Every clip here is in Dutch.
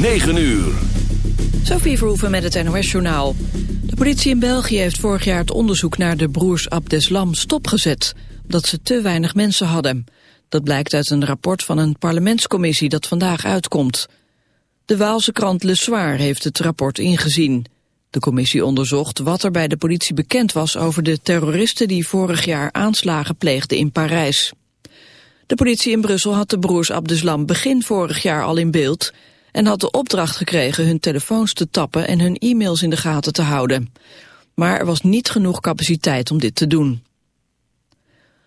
9 uur. Sophie Verhoeven met het NOS-journaal. De politie in België heeft vorig jaar het onderzoek naar de broers Abdeslam stopgezet, omdat ze te weinig mensen hadden. Dat blijkt uit een rapport van een parlementscommissie dat vandaag uitkomt. De Waalse krant Le Soir heeft het rapport ingezien. De commissie onderzocht wat er bij de politie bekend was over de terroristen die vorig jaar aanslagen pleegden in Parijs. De politie in Brussel had de broers Abdeslam begin vorig jaar al in beeld en had de opdracht gekregen hun telefoons te tappen en hun e-mails in de gaten te houden. Maar er was niet genoeg capaciteit om dit te doen.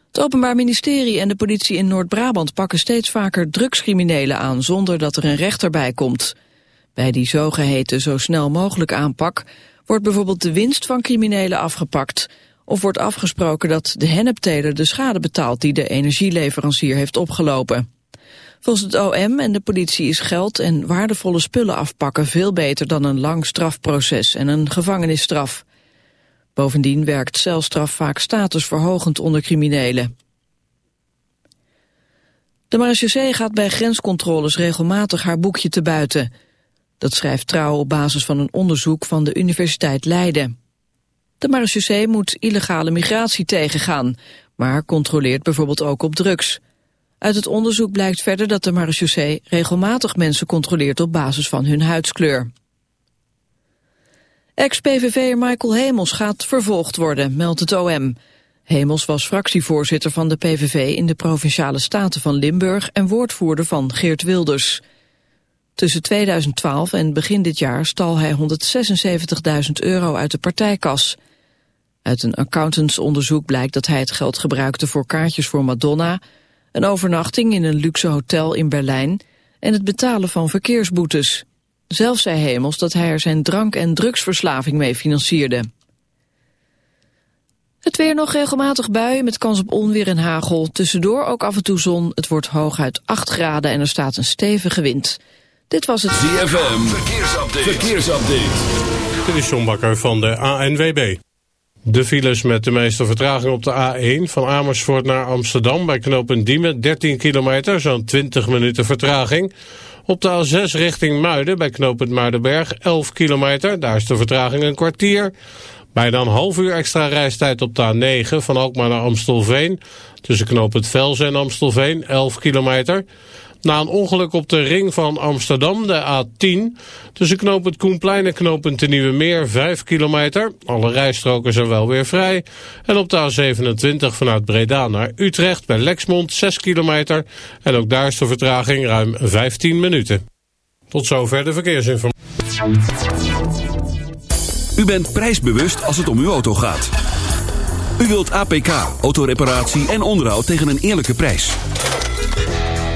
Het Openbaar Ministerie en de politie in Noord-Brabant pakken steeds vaker drugscriminelen aan zonder dat er een rechter bij komt. Bij die zogeheten zo snel mogelijk aanpak wordt bijvoorbeeld de winst van criminelen afgepakt of wordt afgesproken dat de hennepteler de schade betaalt die de energieleverancier heeft opgelopen. Volgens het OM en de politie is geld en waardevolle spullen afpakken veel beter dan een lang strafproces en een gevangenisstraf. Bovendien werkt celstraf vaak statusverhogend onder criminelen. De marechaussee gaat bij grenscontroles regelmatig haar boekje te buiten. Dat schrijft Trouw op basis van een onderzoek van de Universiteit Leiden. De marechaussee moet illegale migratie tegengaan, maar controleert bijvoorbeeld ook op drugs. Uit het onderzoek blijkt verder dat de marechaussee regelmatig mensen controleert op basis van hun huidskleur. Ex-PVV'er Michael Hemels gaat vervolgd worden, meldt het OM. Hemels was fractievoorzitter van de PVV in de Provinciale Staten van Limburg en woordvoerder van Geert Wilders. Tussen 2012 en begin dit jaar stal hij 176.000 euro uit de partijkas. Uit een accountantsonderzoek blijkt dat hij het geld gebruikte voor kaartjes voor Madonna, een overnachting in een luxe hotel in Berlijn en het betalen van verkeersboetes. Zelf zei Hemels dat hij er zijn drank- en drugsverslaving mee financierde. Het weer nog regelmatig buien met kans op onweer en hagel. Tussendoor ook af en toe zon. Het wordt hooguit 8 graden en er staat een stevige wind. Dit was het ZFM, verkeersupdate. verkeersupdate. Dit is John Bakker van de ANWB. De files met de meeste vertraging op de A1 van Amersfoort naar Amsterdam... bij knooppunt Diemen, 13 kilometer, zo'n 20 minuten vertraging. Op de A6 richting Muiden bij knooppunt Muidenberg, 11 kilometer. Daar is de vertraging een kwartier. Bijna een half uur extra reistijd op de A9 van Alkmaar naar Amstelveen. Tussen knooppunt Velzen en Amstelveen, 11 kilometer... Na een ongeluk op de ring van Amsterdam, de A10, tussen knooppunt Koenplein en knooppunt de Nieuwe Meer, 5 kilometer. Alle rijstroken zijn wel weer vrij. En op de A27 vanuit Breda naar Utrecht bij Lexmond, 6 kilometer. En ook daar is de vertraging ruim 15 minuten. Tot zover de verkeersinformatie. U bent prijsbewust als het om uw auto gaat. U wilt APK, autoreparatie en onderhoud tegen een eerlijke prijs.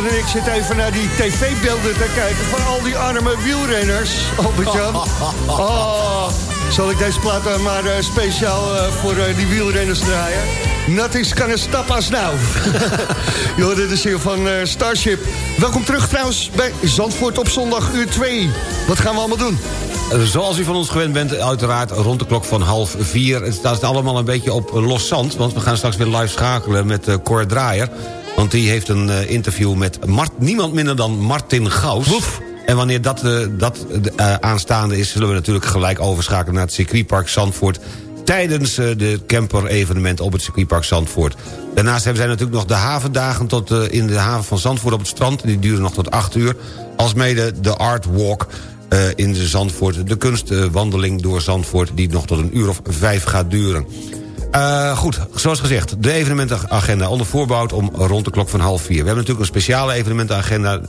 En ik zitten even naar die tv-beelden te kijken... van al die arme wielrenners, Albert-Jan. Oh, zal ik deze plaat dan maar eh, speciaal eh, voor eh, die wielrenners draaien? Nothing's gonna stop us now. Je hoorde de ziel van eh, Starship. Welkom terug trouwens bij Zandvoort op zondag uur 2. Wat gaan we allemaal doen? Eh, Zoals u van ons gewend bent, uiteraard rond de klok van half vier. Het staat allemaal een beetje op los zand... want we gaan straks weer live schakelen met Cor Draaier. Want die heeft een eh, interview met Mart, niemand minder dan Martin Gaus. En wanneer dat, eh, dat eh, aanstaande is... zullen we natuurlijk gelijk overschakelen naar het circuitpark Zandvoort... tijdens de camper-evenement op het circuitpark Zandvoort. Daarnaast hebben zij natuurlijk nog de havendagen... Tot, in de haven van Zandvoort op het strand. Die duren nog tot 8 uur. Alsmede de Art Walk in de Zandvoort. De kunstwandeling door Zandvoort... die nog tot een uur of vijf gaat duren. Eh, goed, zoals gezegd, de evenementenagenda onder voorbouw om rond de klok van half vier. We hebben natuurlijk een speciale evenementenagenda,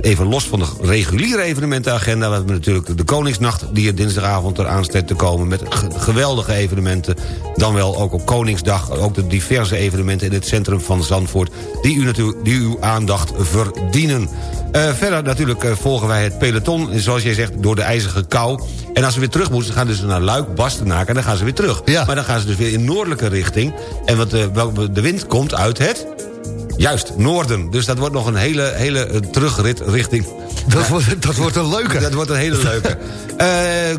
even los van de reguliere evenementenagenda. We hebben natuurlijk de Koningsnacht die er dinsdagavond eraan staat te komen... met ge- geweldige evenementen, dan wel ook op Koningsdag... ook de diverse evenementen in het centrum van Zandvoort... die, u natuurlijk, die uw aandacht verdienen. Eh, verder natuurlijk eh, volgen wij het peloton, zoals jij zegt, door de ijzige kou. En als ze weer terug moeten, gaan dus naar Luik, Bastenaken... en dan gaan ze weer terug. Ja. Maar dan gaan ze dus weer in noordelijke richting. En wat, eh, de wind komt uit het... Juist, noorden. Dus dat wordt nog een hele, hele terugrit richting... Dat, wordt, dat wordt een leuke. Dat wordt een hele leuke. Eh,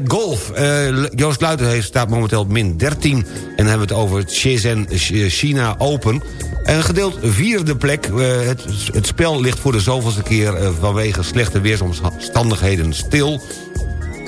golf. Eh, Joost Luiten heeft, staat momenteel op min 13. En dan hebben we het over het Shenzhen Ch- China Open. En gedeeld vierde plek. Eh, het, het spel ligt voor de zoveelste keer vanwege slechte weersomstandigheden stil.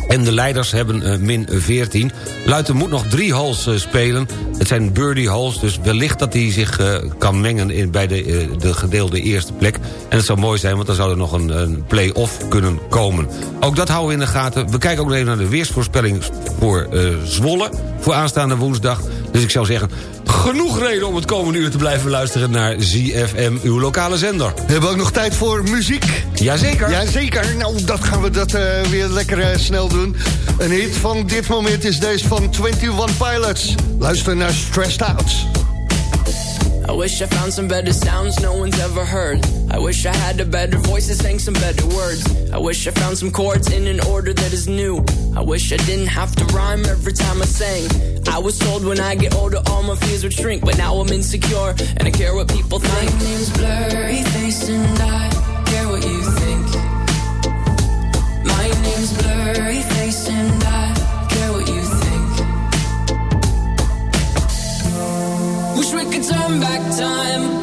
En de leiders hebben eh, min 14. Luiten moet nog drie holes eh, spelen. Het zijn birdie holes, dus wellicht dat hij zich eh, kan mengen... In, bij de, de gedeelde eerste plek. En het zou mooi zijn, want dan zou er nog een, een play-off kunnen komen. Ook dat houden we in de gaten. We kijken ook nog even naar de weersvoorspelling voor Zwolle... voor aanstaande woensdag. Dus ik zou zeggen, genoeg reden om het komende uur te blijven luisteren... naar ZFM, uw lokale zender. Hebben we ook nog tijd voor muziek? Jazeker. Jazeker, nou dat gaan we dat weer lekker snel doen. Een hit van dit moment is deze van 21 Pilots. Luister naar Stressed Out. I wish I found some better sounds no one's ever heard. I wish I had a better voice that sang some better words. I wish I found some chords in an order that is new. I wish I didn't have to rhyme every time I sang. I was told when I get older all my fears would shrink, but now I'm insecure and I care what people think. My name's blurry face and I turn back time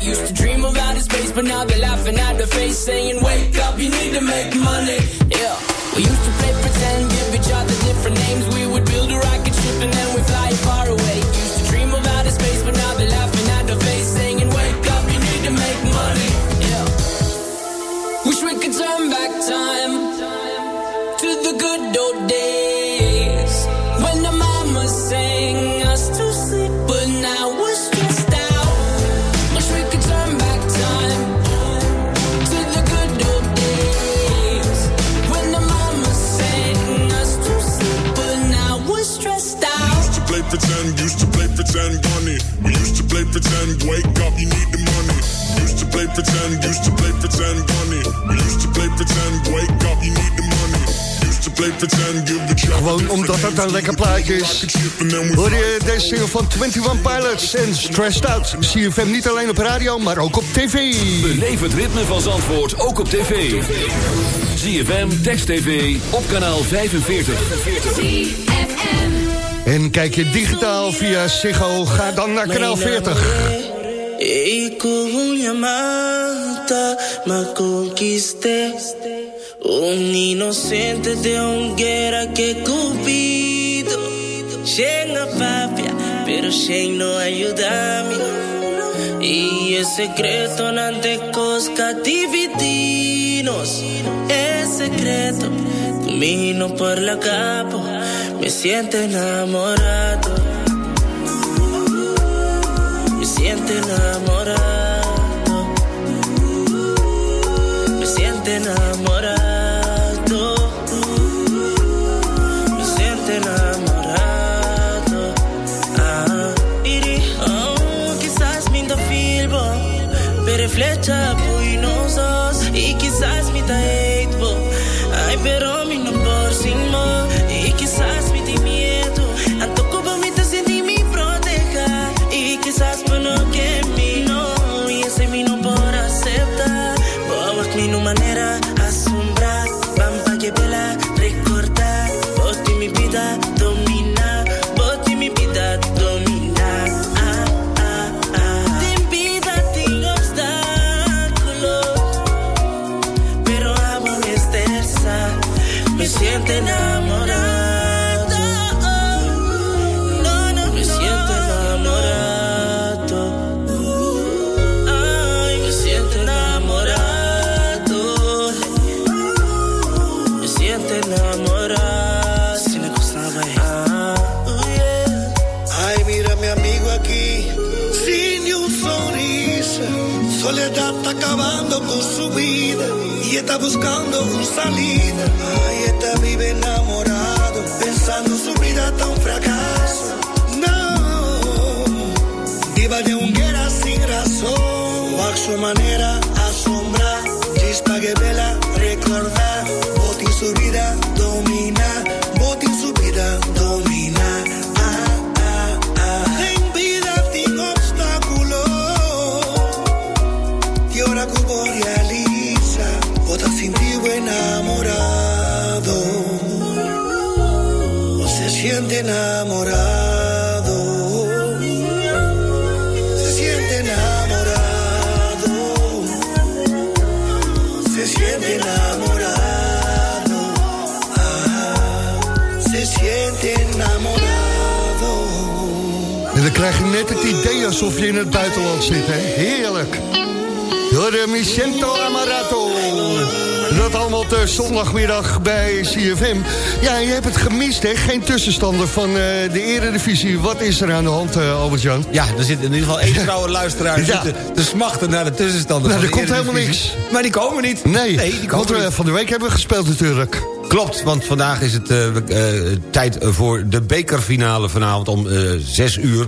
Used to dream of outer space, but now they're laughing at the face, saying, "Wake up, you need to make money." Yeah. We used to play pretend, pretend, used to play pretend, bunny. We used to play pretend, wake up, you need the money. Used to play pretend, used to play pretend, bunny. We used to play pretend, wake up, you need the money. Used to play give the Gewoon omdat het een lekker plaatje is. Hoor je deze single van 21 Pilots en Stressed Out. Zie je hem niet alleen op radio, maar ook op tv. Beleef het ritme van Zandvoort, ook op tv. ZFM, Text TV, op kanaal 45. Kijk je digitaal via Ziggo, ga dan naar kanaal 40. Y con una mata me conquisté. Un inocente de hoguera que cupido. Llega papia, pero Shane no ayuda-me. Y el secreto não de cosca dividinos. Es secreto, camino por la capa. Me siento enamorado. Me siento enamorado. Me siento enamorado. Alsof je in het buitenland zit, hè? Heerlijk. Door de Amarato. Dat allemaal op de zondagmiddag bij CFM. Ja, je hebt het gemist, hè? Geen tussenstander van eh, de eredivisie. Wat is er aan de hand, eh, Albert-Jan? Ja, er zit in ieder geval één trouwe luisteraar Ja. zitten te smachten naar de tussenstanden. Nou, er de komt helemaal niks. Maar die komen niet. Nee, die komen want niet. van de week hebben we gespeeld natuurlijk. Klopt, want vandaag is het eh, tijd voor de bekerfinale vanavond om eh 6 uur...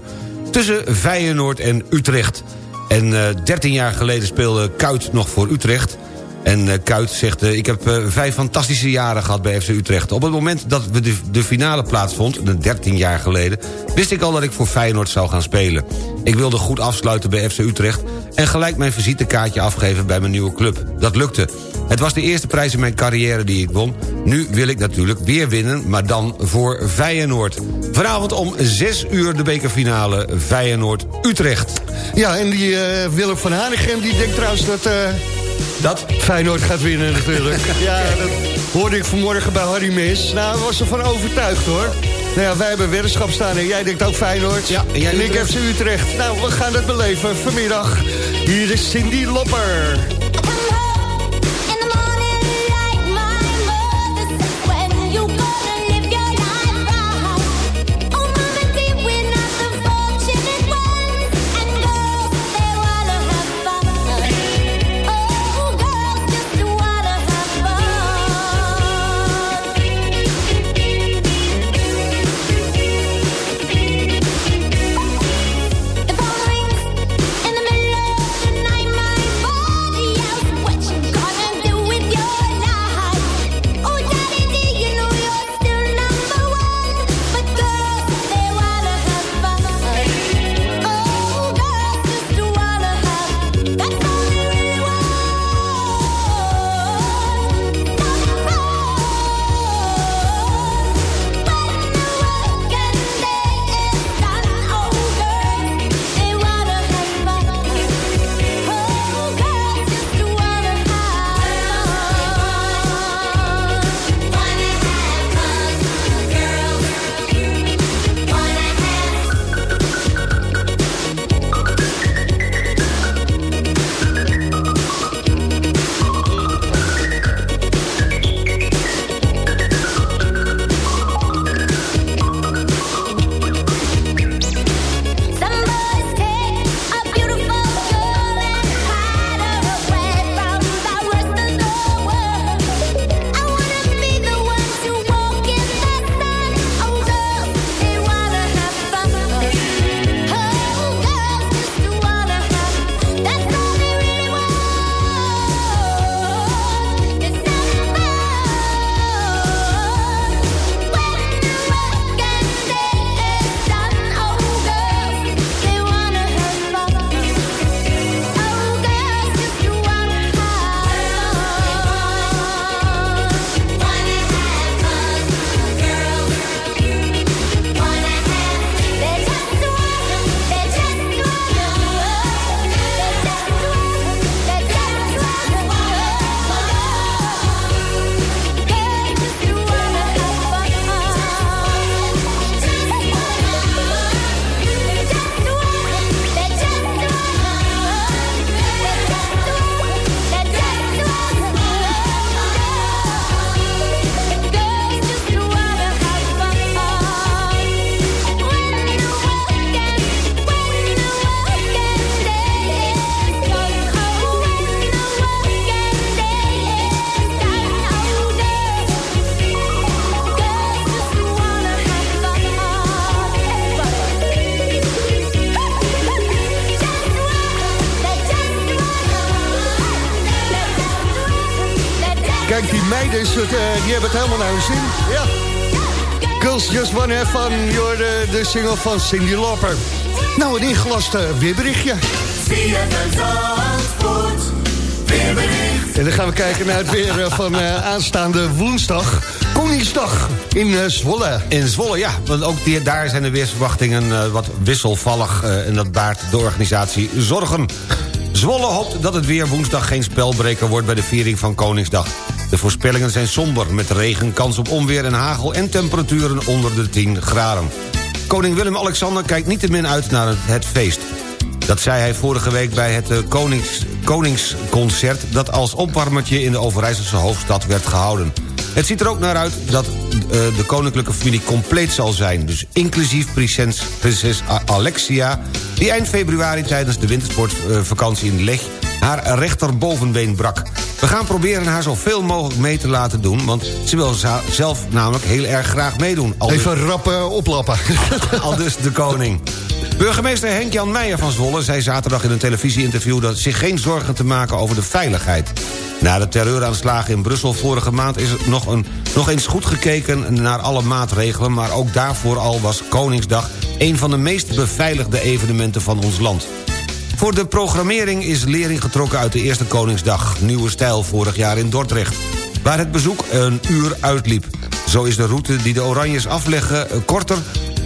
tussen Feyenoord en Utrecht. En eh 13 jaar geleden speelde Kuit nog voor Utrecht... En eh, Kuit zegt, eh, ik heb vijf fantastische jaren gehad bij FC Utrecht. Op het moment dat we de, de finale plaatsvond, de 13 jaar geleden... wist ik al dat ik voor Feyenoord zou gaan spelen. Ik wilde goed afsluiten bij FC Utrecht... en gelijk mijn visitekaartje afgeven bij mijn nieuwe club. Dat lukte. Het was de eerste prijs in mijn carrière die ik won. Nu wil ik natuurlijk weer winnen, maar dan voor Feyenoord. Vanavond om 6 uur de bekerfinale Feyenoord-Utrecht. Ja, en die eh, Willem van Hanegem, die denkt trouwens dat... eh, Dat? Feyenoord gaat winnen natuurlijk. ja, dat hoorde ik vanmorgen bij Harry Mees. Nou, hij was ervan overtuigd hoor. Nou ja, wij hebben weddenschap staan en jij denkt ook Feyenoord. Ja, en jij ik Utrecht. heb ze Utrecht. Nou, we gaan het beleven vanmiddag. Hier is Cindy Lopper. Meiden, is het, eh, die hebben het helemaal naar hun zin. Ja. Girls Just Wanna Have Fun, de, single van Cindy Lauper. Nou, een ingelast uh, weerberichtje. En dan gaan we kijken naar het weer eh, van uh, aanstaande woensdag. Koningsdag in Zwolle. In Zwolle, ja. Want ook daar zijn de weersverwachtingen wat wisselvallig. en dat baart de organisatie zorgen. Zwolle hoopt dat het weer woensdag geen spelbreker wordt... bij de viering van Koningsdag. De voorspellingen zijn somber, met regen, kans op onweer en hagel... en temperaturen onder de 10 graden. Koning Willem-Alexander kijkt niet te min uit naar het, feest. Dat zei hij vorige week bij het uh, Konings, Koningsconcert... dat als opwarmertje in de Overijsselse hoofdstad werd gehouden. Het ziet er ook naar uit dat uh, de koninklijke familie compleet zal zijn. Dus inclusief prinses, prinses Alexia... die eind februari tijdens de wintersportvakantie in Leg... haar rechterbovenbeen brak. We gaan proberen haar zoveel mogelijk mee te laten doen... want ze wil zelf namelijk heel erg graag meedoen. Even dus, rappen oplappen. al dus de koning. Burgemeester Henk-Jan Meijer van Zwolle zei zaterdag in een televisieinterview... dat zich geen zorgen te maken over de veiligheid. Na de terreuraanslagen in Brussel vorige maand is er nog, een, nog eens goed gekeken naar alle maatregelen... maar ook daarvoor al was Koningsdag een van de meest beveiligde evenementen van ons land. Voor de programmering is lering getrokken uit de eerste Koningsdag... Nieuwe Stijl vorig jaar in Dordrecht... waar het bezoek een uur uitliep. Zo is de route die de Oranjes afleggen eh, korter...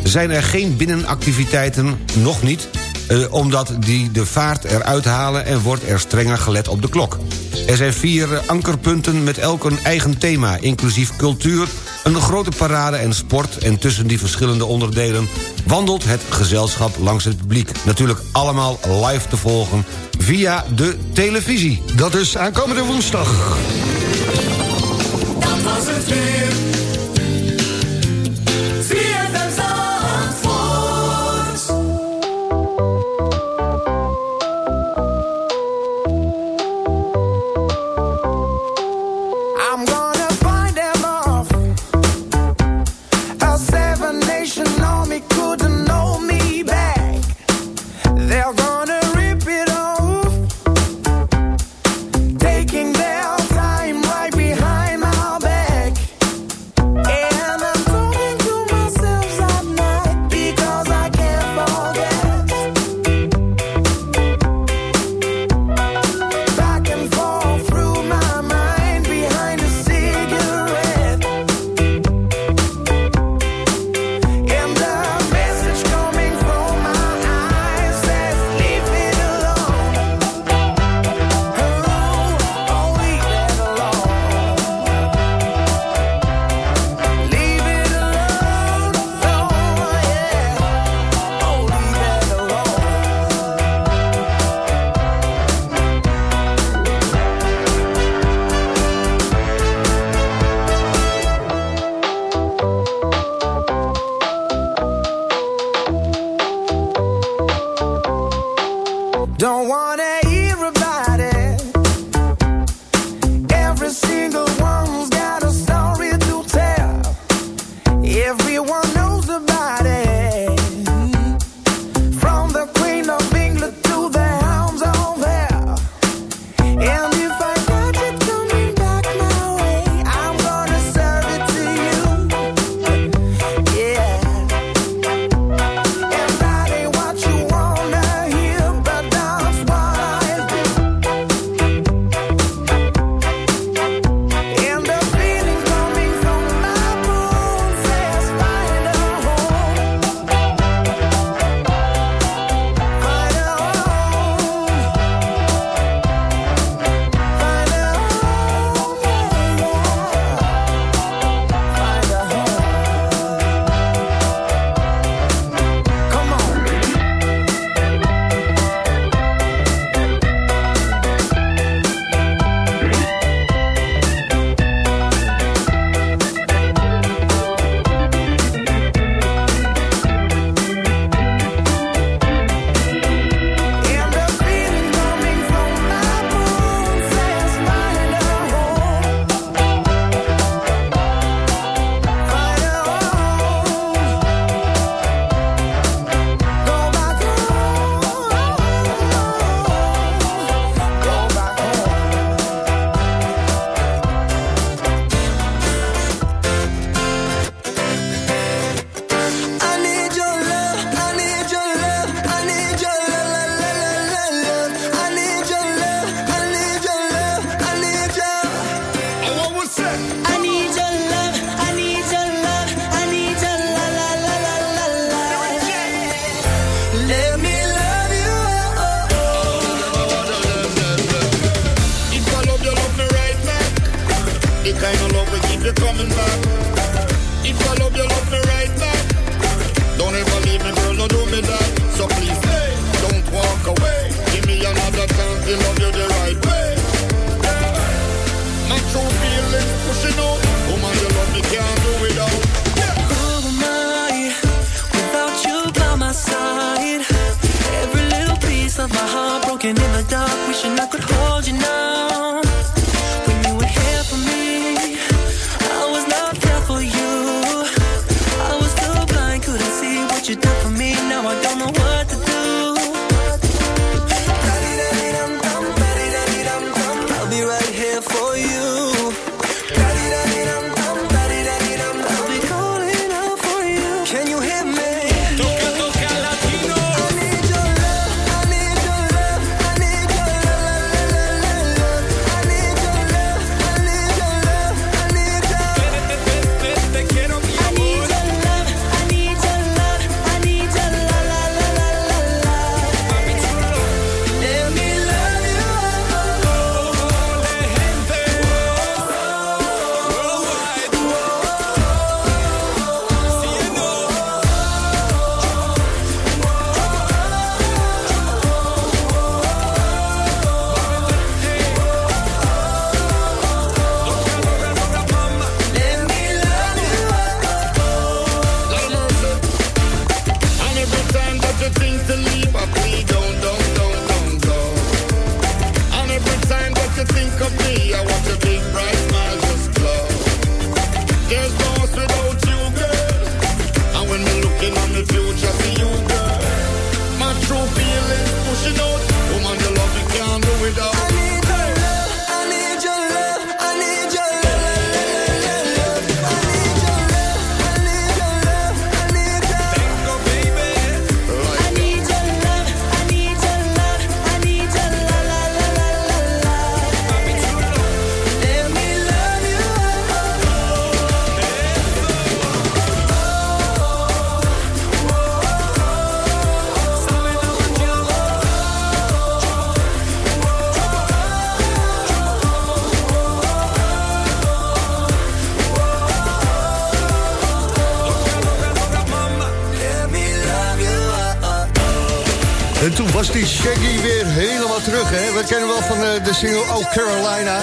zijn er geen binnenactiviteiten, nog niet... Uh, omdat die de vaart eruit halen en wordt er strenger gelet op de klok. Er zijn vier ankerpunten met elk een eigen thema, inclusief cultuur... een grote parade en sport en tussen die verschillende onderdelen... wandelt het gezelschap langs het publiek. Natuurlijk allemaal live te volgen via de televisie. Dat is aankomende woensdag. Dat was het weer. everyone you're coming back. If I love you, love me right back. Don't ever leave me, girl, no do me that. So please, hey, don't walk away. Give me another chance to love you de single Oh Carolina.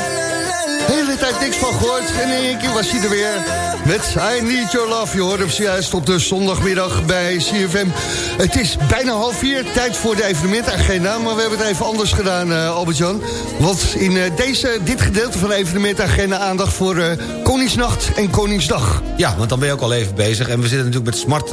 De hele tijd niks van gehoord. En in één keer was hij er weer. Met I Need Your Love. Je hoort hem zojuist op zondagmiddag bij CFM. Het is bijna half vier. Tijd voor de evenementagenda. Maar we hebben het even anders gedaan, eh, Albert-Jan. Want in eh, deze, dit gedeelte van de evenementagenda... aandacht voor eh, Koningsnacht en Koningsdag. Ja, want dan ben je ook al even bezig. En we zitten natuurlijk met smart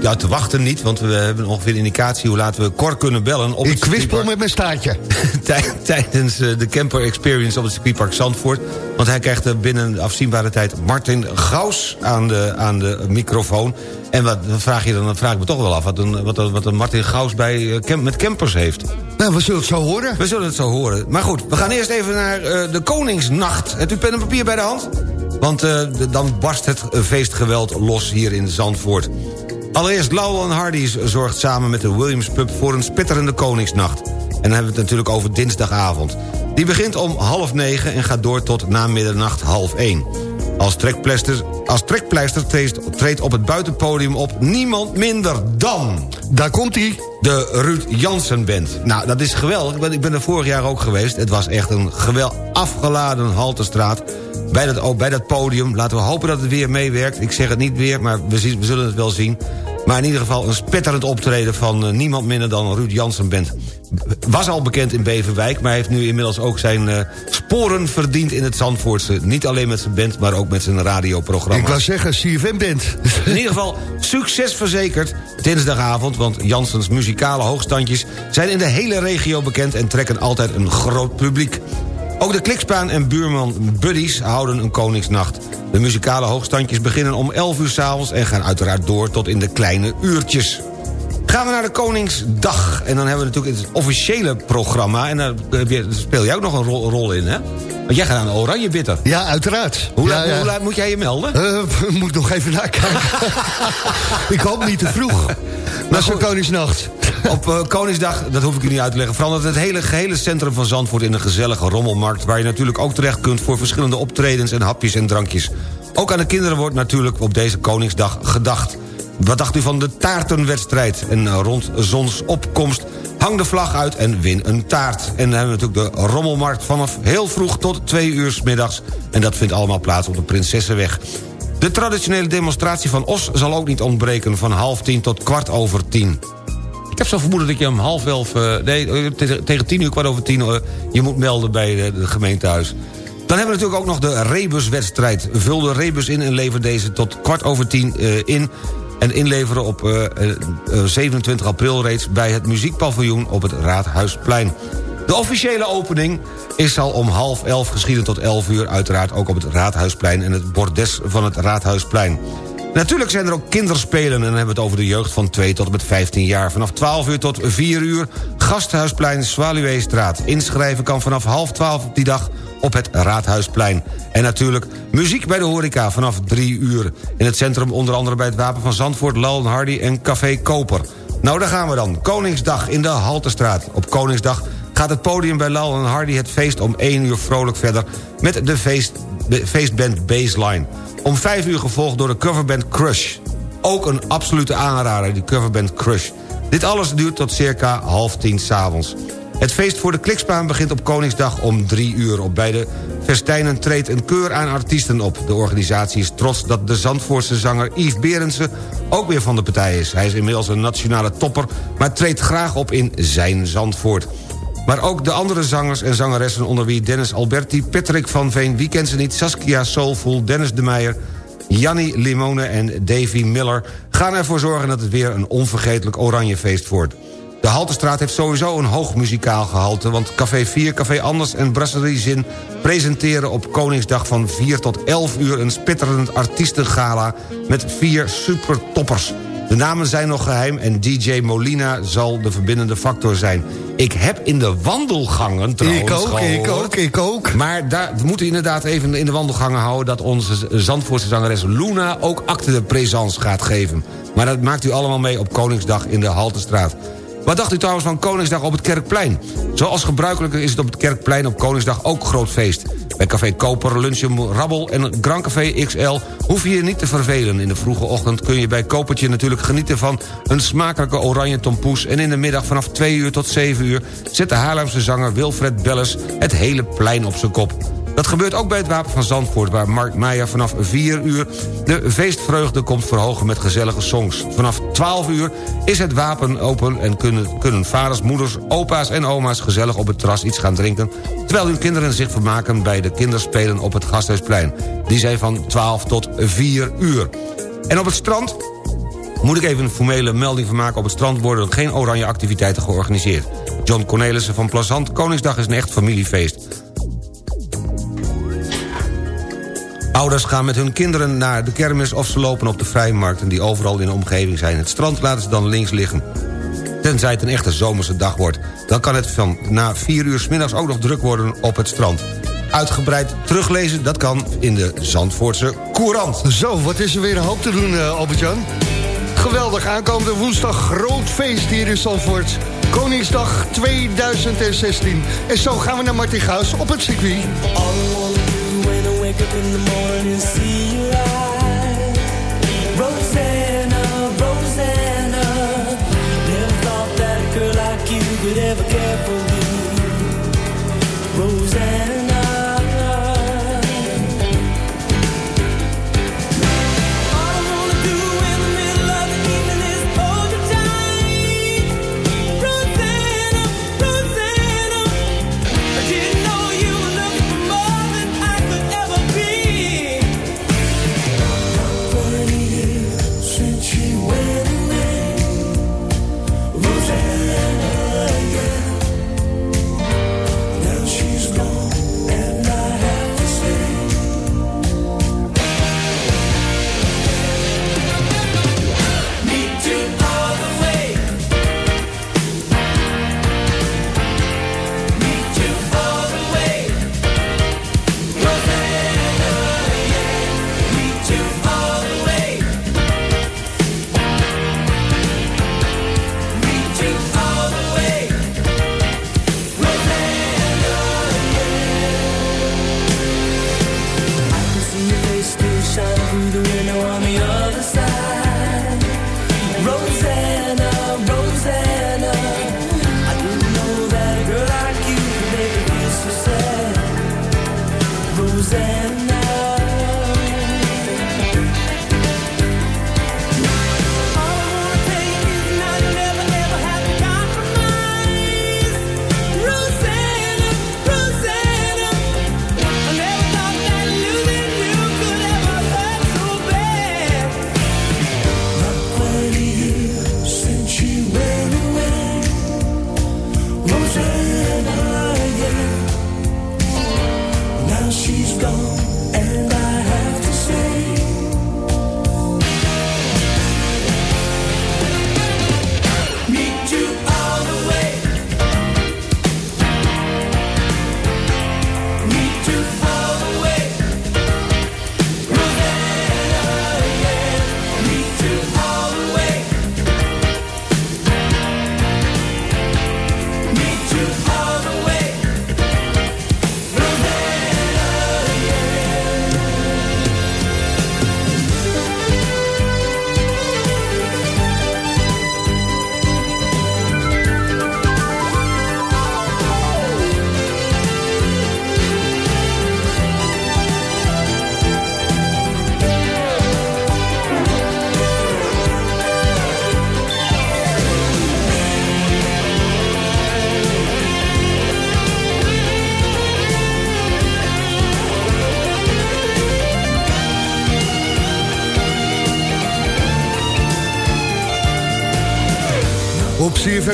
ja, te wachten niet... want we hebben ongeveer een indicatie hoe laten we Cor kunnen bellen. Op Ik kwispel met mijn staartje. Tij- tijdens de camper experience op het circuitpark Zandvoort. Want hij krijgt er binnen afzienbare tijd Martin Gaus aan de, aan de microfoon. En wat dan vraag je dan, dan vraag ik me toch wel af... wat een, wat een, wat een Martin Gaus bij, eh, camp- met campers heeft. Nou, we zullen het zo horen. We zullen het zo horen. Maar goed, we gaan eerst even naar eh, de Koningsnacht. Hebt u pen en papier bij de hand? Want eh, dan barst het feestgeweld los hier in Zandvoort. Allereerst Laurel en Hardy's zorgt samen met de Williams Pub... voor een spitterende Koningsnacht. En dan hebben we het natuurlijk over dinsdagavond. Die begint om half negen en gaat door tot na middernacht half één. Als trekpleister, als trekpleister treedt, treedt op het buitenpodium op niemand minder dan... Daar komt hij. De Ruud Jansen Band. Nou, dat is geweldig. Ik ben, ik ben er vorig jaar ook geweest. Het was echt een geweldig afgeladen haltestraat. Bij dat, oh, bij dat podium. Laten we hopen dat het weer meewerkt. Ik zeg het niet weer, maar we, zien, we zullen het wel zien. Maar in ieder geval een spetterend optreden van eh, niemand minder dan Ruud Jansen Band. Was al bekend in Beverwijk, maar heeft nu inmiddels ook zijn eh, sporen verdiend in het Zandvoortse. Niet alleen met zijn band, maar ook met zijn radioprogramma. Ik wou zeggen, CFM bent. In ieder geval succes verzekerd dinsdagavond... want Jansens muzikale hoogstandjes zijn in de hele regio bekend... en trekken altijd een groot publiek. Ook de Klikspaan en buurman Buddies houden een koningsnacht. De muzikale hoogstandjes beginnen om 11 uur s'avonds... en gaan uiteraard door tot in de kleine uurtjes. Gaan we naar de Koningsdag. En dan hebben we natuurlijk het officiële programma. En daar daar speel jij ook nog een rol, in, hè? Want jij gaat aan de Oranje Bitter. Ja, uiteraard. Hoe, ja, laat, ja. hoe laat moet jij je melden? Eh, moet nog even nakijken. ik hoop niet te vroeg. Maar zo'n Koningsnacht. Op eh, Koningsdag, dat hoef ik u niet uit te leggen... verandert het hele gehele centrum van Zandvoort in een gezellige rommelmarkt... waar je natuurlijk ook terecht kunt voor verschillende optredens... en hapjes en drankjes. Ook aan de kinderen wordt natuurlijk op deze Koningsdag gedacht. Wat dacht u van de taartenwedstrijd? En eh, rond zonsopkomst hang de vlag uit en win een taart. En dan hebben we natuurlijk de rommelmarkt vanaf heel vroeg tot twee uur middags. En dat vindt allemaal plaats op de Prinsessenweg. De traditionele demonstratie van Os zal ook niet ontbreken... van half tien tot kwart over tien. Ik heb zo vermoeden dat je om half elf... eh, nee, eh, tegen, tien uur, kwart over tien... eh, je moet melden bij de, gemeentehuis. Dan hebben we natuurlijk ook nog de rebuswedstrijd. Vul de rebus in en lever deze tot kwart over tien in... en inleveren op eh, eh, eh, 27 april reeds... bij het muziekpaviljoen op het Raadhuisplein. De officiële opening is al om half elf geschieden tot elf uur... uiteraard ook op het Raadhuisplein en het bordes van het Raadhuisplein. Natuurlijk zijn er ook kinderspelen... en dan hebben we het over de jeugd van 2 tot en met 15 jaar. Vanaf 12 uur tot 4 uur, Gasthuisplein, Zwaluweestraat. Inschrijven kan vanaf half 12 op die dag op het Raadhuisplein. En natuurlijk muziek bij de horeca vanaf 3 uur. In het centrum onder andere bij het Wapen van Zandvoort... Lal Hardy en Café Koper. Nou, daar gaan we dan. Koningsdag in de Haltestraat. Op Koningsdag gaat het podium bij Lal en Hardy het feest om 1 uur vrolijk verder... met de, feest, feestband Baseline. Om 5 uur gevolgd door de coverband Crush. Ook een absolute aanrader, die coverband Crush. Dit alles duurt tot circa half tien s'avonds. Het feest voor de Klikspaan begint op Koningsdag om 3 uur. Op beide festijnen treedt een keur aan artiesten op. De organisatie is trots dat de Zandvoortse zanger Yves Berendsen ook weer van de partij is. Hij is inmiddels een nationale topper, maar treedt graag op in zijn Zandvoort. Maar ook de andere zangers en zangeressen onder wie Dennis Alberti... Patrick van Veen, wie kent ze niet, Saskia Soulful, Dennis de Meijer... Jannie Limone en Davy Miller gaan ervoor zorgen dat het weer een onvergetelijk oranjefeest wordt. De Haltestraat heeft sowieso een hoog muzikaal gehalte... want Café 4, Café Anders en Brasserie Zin... presenteren op Koningsdag van 4 tot 11 uur... een spitterend artiestengala met vier supertoppers. De namen zijn nog geheim en DJ Molina zal de verbindende factor zijn. Ik heb in de wandelgangen trouwens Ik ook, ik ook, ik ook. maar daar, we moeten inderdaad even in de wandelgangen houden... dat onze Zandvoortse zangeres Luna ook acte de présence gaat geven. Maar dat maakt u allemaal mee op Koningsdag in de Haltestraat. Wat dacht u trouwens van Koningsdag op het Kerkplein? Zoals gebruikelijk is het op het Kerkplein op Koningsdag ook groot feest. Bij Café Koper, Lunchroom Rabbel en Grand Café XL hoef je je niet te vervelen. In de vroege ochtend kun je bij Kopertje natuurlijk genieten van een smakelijke oranje tompoes... en in de middag vanaf 2 uur tot 7 uur zet de Haarlemse zanger Wilfred Belles het hele plein op zijn kop. Dat gebeurt ook bij het Wapen van Zandvoort... waar Mark Meijer vanaf 4 uur de feestvreugde komt verhogen met gezellige songs. Vanaf 12 uur is het Wapen open en kunnen, kunnen vaders, moeders, opa's en oma's... gezellig op het terras iets gaan drinken... terwijl hun kinderen zich vermaken bij de kinderspelen op het Gasthuisplein. Die zijn van 12 tot 4 uur. En op het strand moet ik even een formele melding van maken. Op het strand worden geen oranje activiteiten georganiseerd. John Cornelissen van Plazant, Koningsdag is een echt familiefeest. Ouders gaan met hun kinderen naar de kermis of ze lopen op de vrijmarkten... die overal in de omgeving zijn. Het strand laten ze dan links liggen. Tenzij het een echte zomerse dag wordt. Dan kan het van na 4 uur 's middags ook nog druk worden op het strand. Uitgebreid teruglezen, dat kan in de Zandvoortse Courant. Zo, wat is er weer een hoop te doen, eh, Albert-Jan? Geweldig, aankomende woensdag groot feest hier in Zandvoort. Koningsdag 2016. En zo gaan we naar Martin Gaus op het circuit. Wake up in the morning, see your eyes. Rosanna, Rosanna. Never thought that a girl like you could ever care for me. Rosanna.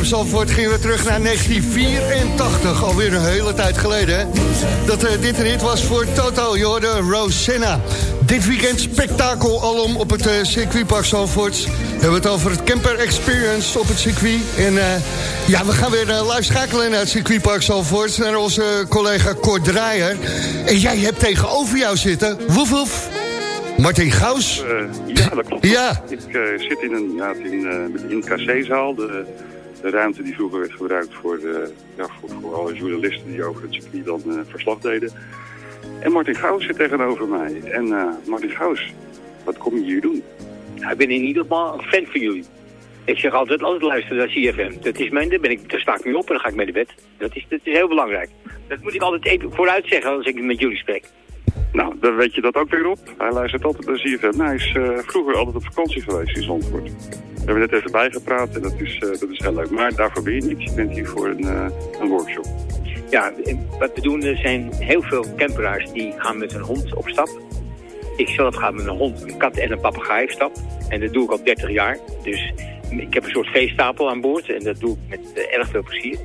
Zandvoort gingen we terug naar 1984. Alweer een hele tijd geleden, hè? Dat eh, dit hit was voor Toto, Jorde Rosanna. Dit weekend spektakel alom op het eh, circuitpark Zandvoort. We hebben het over het Camper Experience op het circuit. En eh, ja, we gaan weer live schakelen naar het circuitpark Zandvoort... naar onze collega Kort Draaier. En jij hebt tegenover jou zitten... Woef woef. Martin Gaus. Ja, dat klopt. Ja. Ik zit in een, ja, in, eh, in KC-zaal, de, de ruimte die vroeger werd gebruikt voor, de, ja, voor, voor alle journalisten die over het circuit dan eh, verslag deden. En Martin Gaus zit tegenover mij. En eh, Martin Gaus, wat kom je hier doen? Ik ben in ieder geval een fan van jullie. Ik zeg altijd, altijd luisteren naar CFM. Dat is mijn, daar, ben ik, daar sta ik nu op en dan ga ik mee naar bed. Dat is, dat is heel belangrijk. Dat moet ik altijd even vooruit zeggen als ik met jullie spreek. Nou, dan weet je dat ook weer op. Hij luistert altijd naar. Nou, hij is eh, vroeger altijd op vakantie geweest in Zandvoort. We hebben net even bijgepraat en dat is, eh, dat is heel leuk. Maar daarvoor ben je niet. Je bent hier voor een, eh, een workshop. Ja, wat we doen, er zijn heel veel camperaars die gaan met hun hond op stap. Ik zelf ga met een hond, een kat en een papegaai op stap. En dat doe ik al 30 jaar. Dus ik heb een soort veestapel aan boord en dat doe ik met erg veel plezier.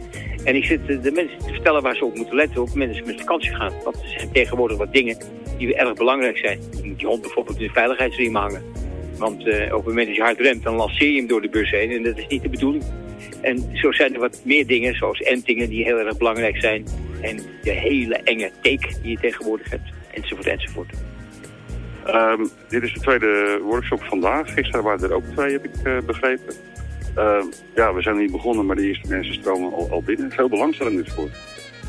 En ik zit eh, de mensen te vertellen waar ze op moeten letten op mensen met vakantie gaan. Want er zijn tegenwoordig wat dingen die erg belangrijk zijn. Je moet je hond bijvoorbeeld in de veiligheidsriem hangen. Want eh, op het moment dat je hard remt, dan lanceer je hem door de bus heen. En dat is niet de bedoeling. En zo zijn er wat meer dingen, zoals entingen, die heel erg belangrijk zijn. En de hele enge take die je tegenwoordig hebt. Enzovoort, enzovoort. Ehm, dit is de tweede workshop vandaag. Gisteren waren er ook twee, heb ik eh, begrepen. Ehm, ja, we zijn niet begonnen, maar de eerste mensen stromen al, al binnen. Veel belangstelling dus voor.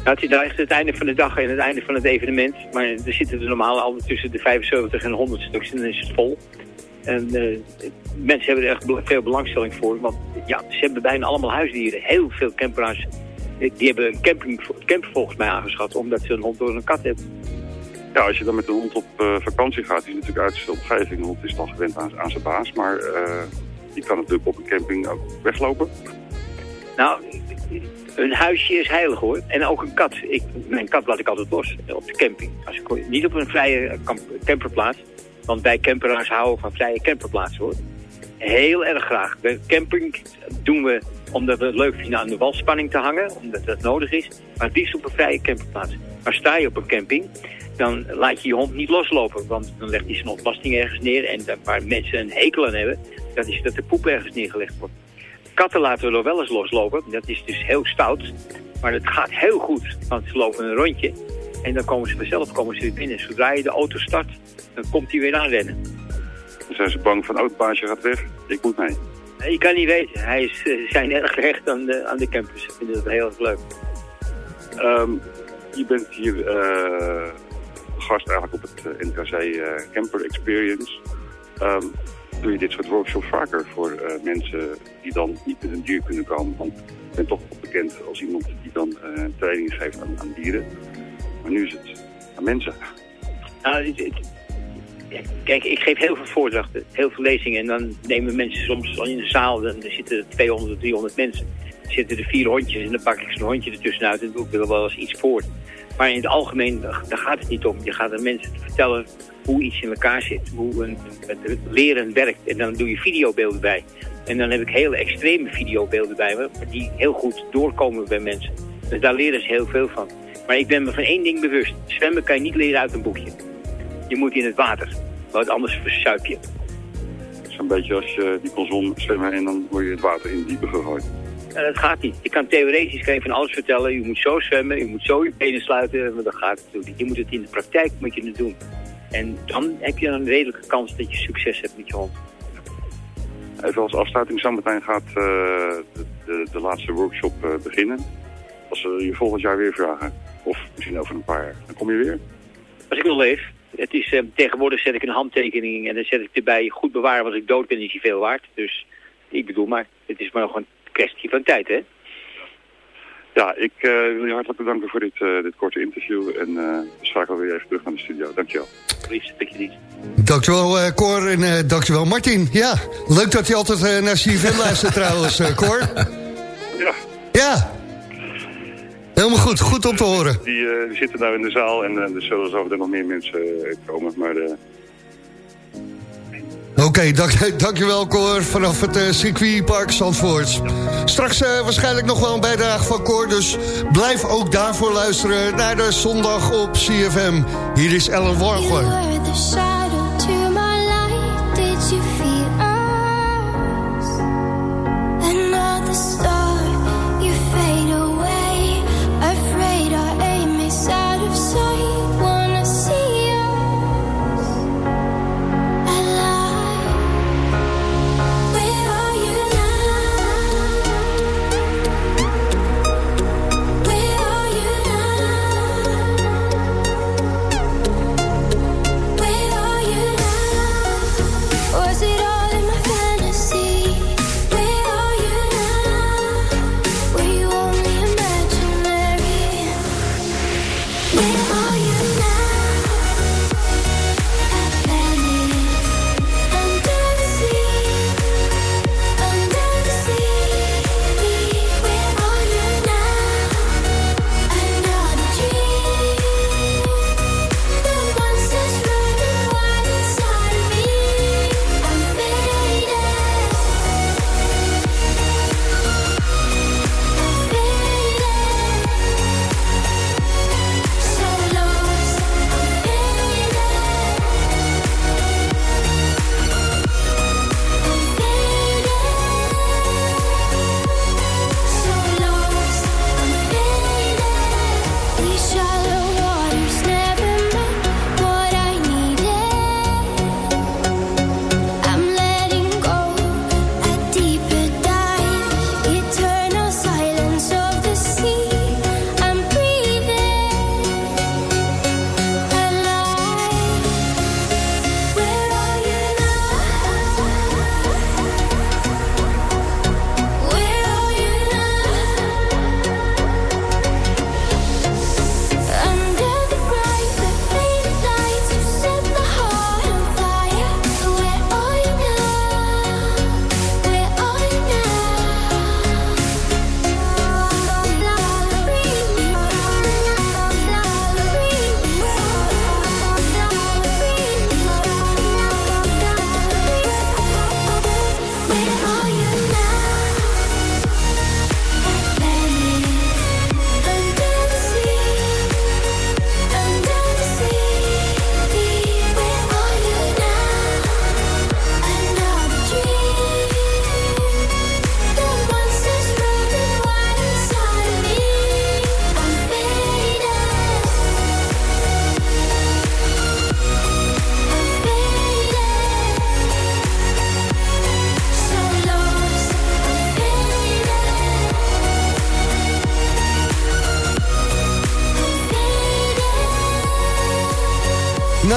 Nou, het is nou echt het einde van de dag en het einde van het evenement. Maar er zitten er normaal altijd tussen de 75 en 100 stuks en dan is het vol. En eh, mensen hebben er echt veel belangstelling voor. Want ja, ze hebben bijna allemaal huisdieren. Heel veel camperaars eh, die hebben een camping, camper volgens mij aangeschat omdat ze een hond door een kat hebben. Ja, als je dan met een hond op eh, vakantie gaat, die is natuurlijk uit zijn omgeving. Een hond is dan gewend aan, aan zijn baas, maar die kan natuurlijk op een camping ook weglopen. Nou, een huisje is heilig hoor. En ook een kat. Ik, mijn kat laat ik altijd los eh, op de camping. Als ik, niet op een vrije camperplaats. Want wij camperaars houden van vrije camperplaatsen hoor. Heel erg graag. De camping doen we omdat we het leuk vinden aan de walspanning te hangen. Omdat dat nodig is. Maar het liefst op een vrije camperplaats. Maar sta je op een camping, dan laat je je hond niet loslopen. Want dan legt hij zijn ontlasting ergens neer. En waar mensen een hekel aan hebben, dat is dat de poep ergens neergelegd wordt. Katten laten we nog wel eens loslopen. Dat is dus heel stout. Maar het gaat heel goed, want ze lopen een rondje. En dan komen ze vanzelf komen ze weer binnen. Zodra je de auto start, dan komt hij weer aanrennen. Dan zijn ze bang van, oh, het baasje gaat weg, ik moet mee. Je kan niet weten. Hij is, eh, zijn erg gehecht aan de, aan de campus. Ik vind dat heel erg leuk. Ehm, je bent hier eh, gast eigenlijk op het eh, NKC Camper Experience. Ehm, doe je dit soort workshops vaker voor eh, mensen die dan niet met een dier kunnen komen? Want ik ben toch bekend als iemand die dan eh, training geeft aan, aan dieren. Maar nu is het aan mensen. Nou, kijk, ik geef heel veel voordrachten, heel veel lezingen. En dan nemen mensen soms in de zaal, dan er zitten 200 of 300 mensen. Er zitten er vier hondjes en dan pak ik zo'n hondje ertussenuit en doe ik er wel eens iets voor. Maar in het algemeen, daar gaat het niet om. Je gaat aan mensen vertellen hoe iets in elkaar zit, hoe een, het leren werkt. En dan doe je videobeelden bij. En dan heb ik hele extreme videobeelden bij me, die heel goed doorkomen bij mensen. Dus daar leren ze heel veel van. Maar ik ben me van één ding bewust. Zwemmen kan je niet leren uit een boekje. Je moet in het water, want anders versuip je. Het is een beetje als je die kon zwemmen en dan word je het water in diepe gegooid. En dat gaat niet. Je kan theoretisch kan je van alles vertellen. Je moet zo zwemmen, je moet zo je benen sluiten. Maar dat gaat natuurlijk niet. Je moet het in de praktijk moet je het doen. En dan heb je een redelijke kans dat je succes hebt met je hond. Even als afsluiting, zometeen gaat eh, de, de, de laatste workshop eh, beginnen. Als ze je volgend jaar weer vragen, of misschien over een paar jaar, dan kom je weer. Als ik nog leef. Het is, eh, tegenwoordig zet ik een handtekening en dan zet ik erbij goed bewaren. Als ik dood ben is hij veel waard. Dus ik bedoel maar, het is maar nog een kwestie van tijd hè. Ja, ik eh, wil je hartelijk bedanken voor dit, eh, dit korte interview. En eh we schakelen weer even terug naar de studio. Dankjewel. Liefst dat je niet. Dankjewel eh Cor en eh, dankjewel Martin. Ja, leuk dat je altijd eh, naar CFM luistert trouwens, eh, Cor. Ja. Ja. Helemaal goed, goed om te horen. Die, eh, die zitten nou in de zaal en eh, er zullen zo nog meer mensen komen. Maar eh, Oké, dank, dankjewel Cor vanaf het uh, circuitpark Zandvoort. Straks uh, waarschijnlijk nog wel een bijdrage van Cor, dus blijf ook daarvoor luisteren naar de zondag op CFM. Hier is Ellen Wargler.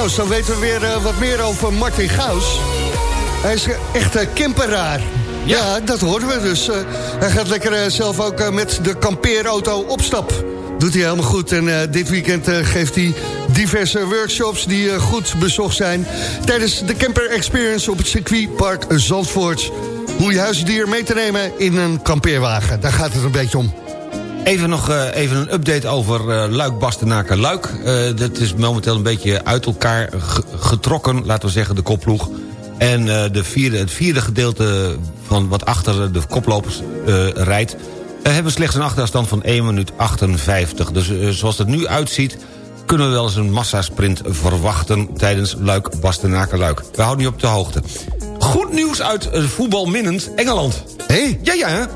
Nou, zo weten we weer uh, wat meer over Martin Gaus. Hij is echt een kimperaar. Ja. ja. dat horen we dus. Uh, hij gaat lekker zelf ook met de kampeerauto op stap. Doet hij helemaal goed. En dit weekend geeft hij diverse workshops die goed bezocht zijn... tijdens de Camper Experience op het circuitpark Zandvoort. Hoe je huisdier mee te nemen in een kampeerwagen. Daar gaat het een beetje om. Even nog uh, even een update over uh, Luik, Bastenaken, Luik. Uh, dat is momenteel een beetje uit elkaar getrokken, laten we zeggen, de kopploeg. En de vierde, het vierde gedeelte van wat achter de koplopers rijdt... hebben slechts een achterstand van 1 minuut 58. Dus zoals het nu uitziet kunnen we wel eens een massasprint verwachten... tijdens Luik, Bastenaken, Luik. We houden je op de hoogte. Goed nieuws uit voetbalminnend Engeland. Hé? Hey? Ja, ja.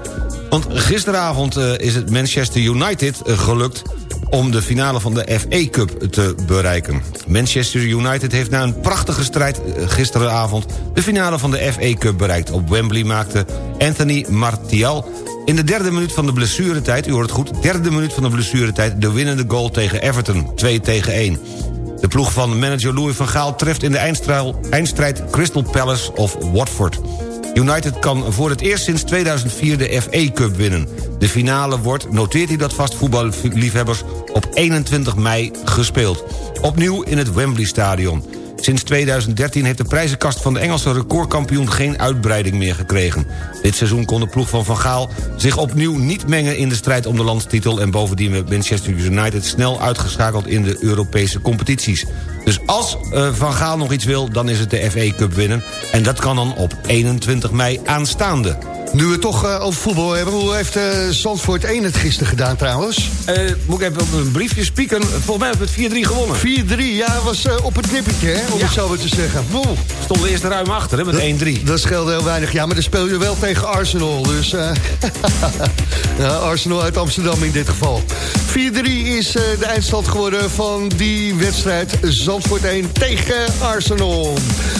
Want gisteravond uh, is het Manchester United uh, gelukt om de finale van de FA Cup te bereiken. Manchester United heeft na een prachtige strijd uh, gisteravond... de finale van de FA Cup bereikt. Op Wembley maakte Anthony Martial in de derde minuut van de blessuretijd... u hoort het goed, derde minuut van de blessuretijd... de winnende goal tegen Everton, 2 tegen 1. De ploeg van manager Louis van Gaal treft in de eindstrijd Crystal Palace of Watford. United kan voor het eerst sinds 2004 de FA Cup winnen. De finale wordt, noteert hij dat vast voetballiefhebbers... op 21 mei gespeeld. Opnieuw in het Wembley Stadion. Sinds 2013 heeft de prijzenkast van de Engelse recordkampioen... geen uitbreiding meer gekregen. Dit seizoen kon de ploeg van Van Gaal zich opnieuw niet mengen... in de strijd om de landstitel... en bovendien werd Manchester United snel uitgeschakeld... in de Europese competities. Dus als uh, Van Gaal nog iets wil, dan is het de FA Cup winnen. En dat kan dan op 21 mei aanstaande. Nu we het toch uh, over voetbal hebben, hoe heeft uh, Zandvoort 1 het gisteren gedaan trouwens? Uh, moet ik even op een briefje spieken? Volgens mij hebben we het 4-3 gewonnen. 4-3, ja, was op het nippertje, hè, om ja. het zo maar te zeggen. Wow. Stonden eerst ruim achter, hè, met 1-3. Dat scheelde heel weinig, ja, maar dan speel je wel tegen Arsenal. Dus ja, Arsenal uit Amsterdam in dit geval. 4-3 is de eindstand geworden van die wedstrijd Zandvoort 1 tegen Arsenal.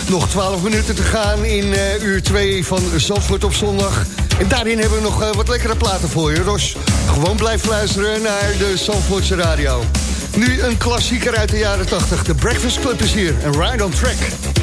Nog 12 minuten te gaan in uur 2 van Zandvoort op zondag. En daarin hebben we nog uh, wat lekkere platen voor je, Ros. Gewoon blijf luisteren naar de Zandvoortse Radio. Nu een klassieker uit de jaren 80. De Breakfast Club is hier. En Ride on Track.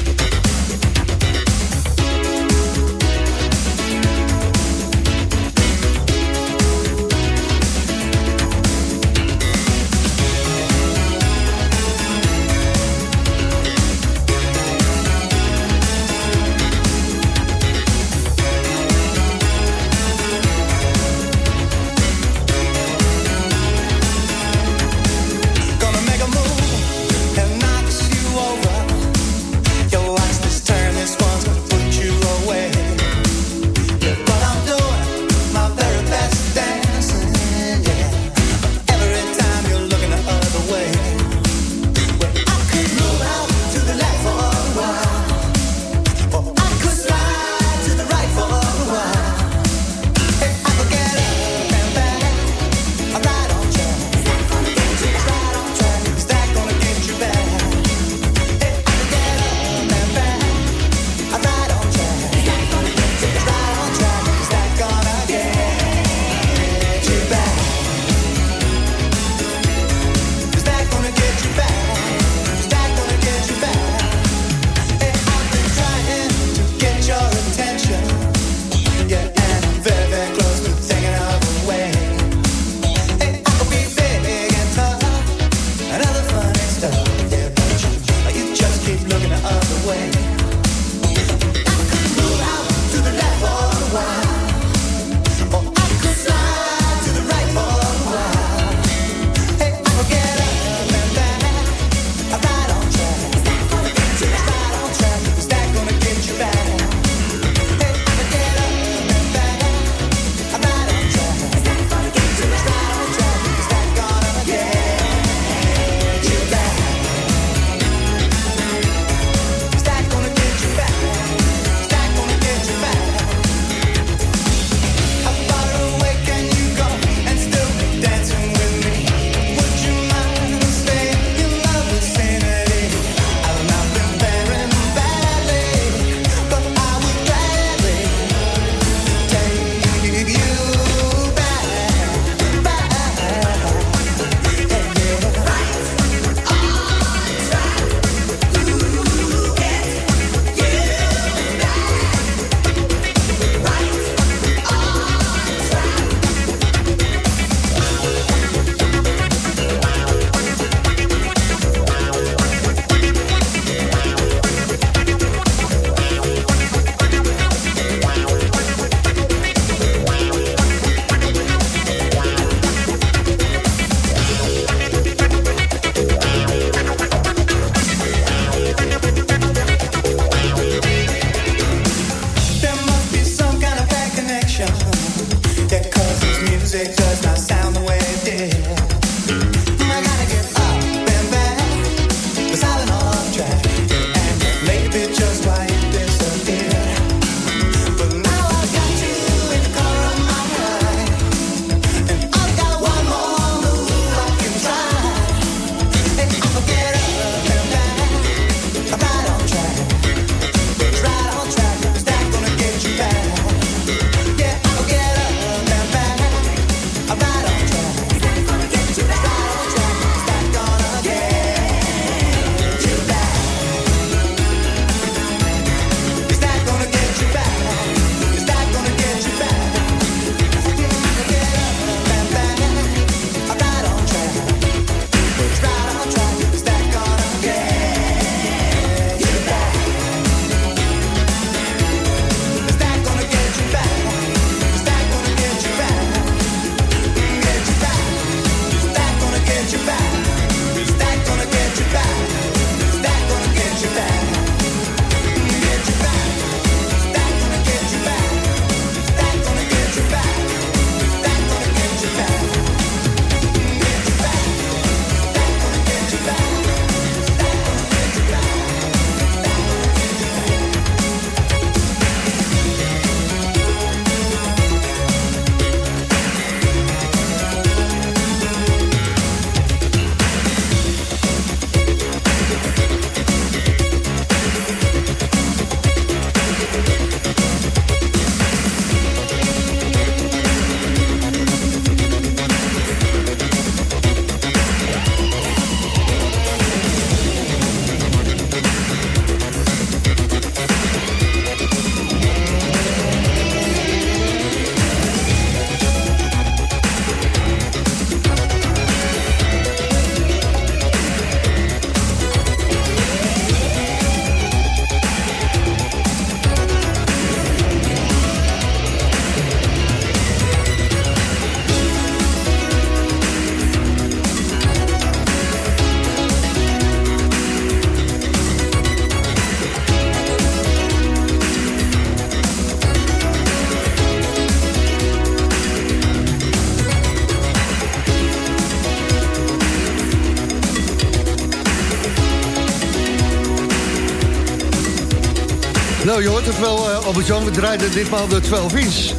Je hoort het wel, uh, Albert-Jan. We draaiden ditmaal de 12 inch.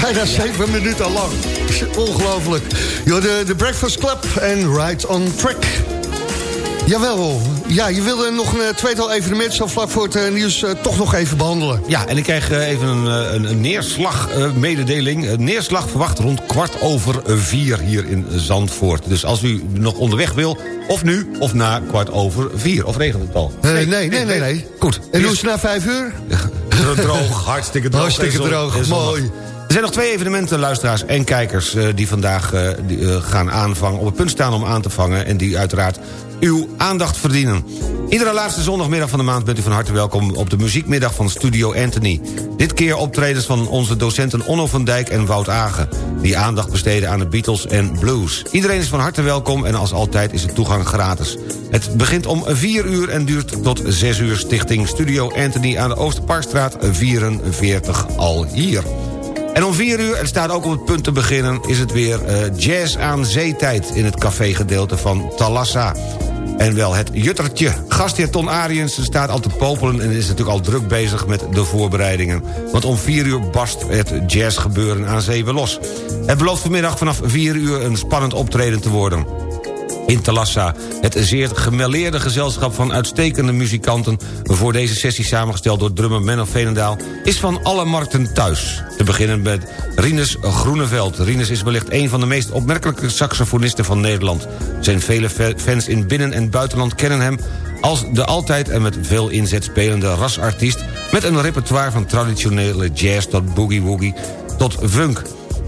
Bijna ja. 7 minuten lang. Ongelooflijk. Jo, de, de Breakfast Club en Ride on Track. Jawel. Ja, je wilde nog een tweetal evenementen zo vlak voor het nieuws uh, toch nog even behandelen. Ja, en ik krijg uh, even een, een, een neerslag uh, mededeling. neerslag verwacht rond kwart over vier hier in Zandvoort. Dus als u nog onderweg wil, of nu, of na kwart over vier. Of regent het al? Nee, nee, nee, nee. nee. Goed. En hoe is het na vijf uur? droog, hartstikke droog. Hartstikke droog, mooi. Er zijn nog twee evenementen, luisteraars en kijkers... Die vandaag gaan aanvangen, op het punt staan om aan te vangen... en die uiteraard uw aandacht verdienen. Iedere laatste zondagmiddag van de maand bent u van harte welkom... op de muziekmiddag van Studio Anthony. Dit keer optredens van onze docenten Onno van Dijk en Wout Agen... die aandacht besteden aan de Beatles en blues. Iedereen is van harte welkom en als altijd is de toegang gratis. Het begint om 4 uur en duurt tot 6 uur stichting Studio Anthony... aan de Oosterparkstraat 44 al hier. En om 4 uur, en staat ook op het punt te beginnen... is het weer uh, jazz aan zeetijd in het cafégedeelte van Talassa. En wel het juttertje. Gastheer Ton Ariens staat al te popelen... en is natuurlijk al druk bezig met de voorbereidingen. Want om 4 uur barst het jazzgebeuren aan weer los. Het belooft vanmiddag vanaf 4 uur een spannend optreden te worden in Talassa. Het zeer gemeleerde gezelschap van uitstekende muzikanten... voor deze sessie samengesteld door drummer Menno Veenendaal... is van alle markten thuis. Te beginnen met Rinus Groeneveld. Rinus is wellicht een van de meest opmerkelijke saxofonisten van Nederland. Zijn vele fans in binnen- en buitenland kennen hem als de altijd en met veel inzet spelende rasartiest... met een repertoire van traditionele jazz tot boogie-woogie tot funk...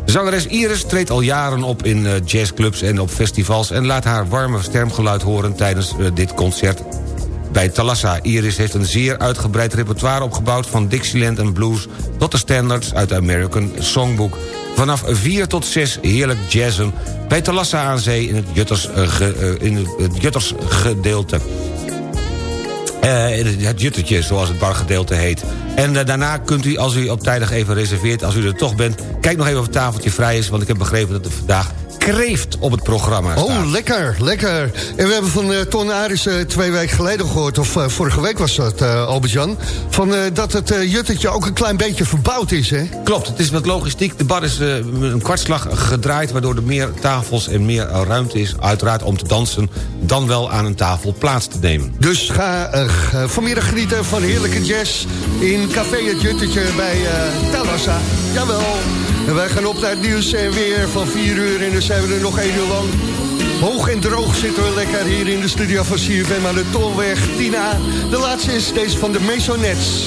Zangeres Iris treedt al jaren op in uh, jazzclubs en op festivals... en laat haar warme stemgeluid horen tijdens uh, dit concert bij Talassa. Iris heeft een zeer uitgebreid repertoire opgebouwd... van Dixieland en blues tot de standards uit de American Songbook. Vanaf 4 tot 6 heerlijk jazzen bij Talassa aan zee... in het Jutters, ge, in het Jutters gedeelte. Het Juttertje, zoals het bargedeelte heet. En uh, daarna kunt u, als u op tijdig even reserveert... als u er toch bent, kijk nog even of het tafeltje vrij is... want ik heb begrepen dat er vandaag kreeft op het programma staat. Oh, lekker, lekker. En we hebben van uh, Ton Aris uh, twee weken geleden gehoord... of uh, vorige week was dat, Albert-Jan... Van, dat het juttetje ook een klein beetje verbouwd is, hè? Klopt, het is met logistiek. De bar is een kwartslag gedraaid... waardoor er meer tafels en meer ruimte is... uiteraard om te dansen, dan wel aan een tafel plaats te nemen. Dus ga vanmiddag genieten van heerlijke jazz... in Café Het Juttetje bij Talassa. Jawel. En wij gaan op naar het nieuws en weer van 4 uur. En dan zijn we er nog 1 uur lang. Hoog en droog zitten we lekker hier in de studio van CFM aan de Tolweg. Tina, de laatste is deze van de Masonets.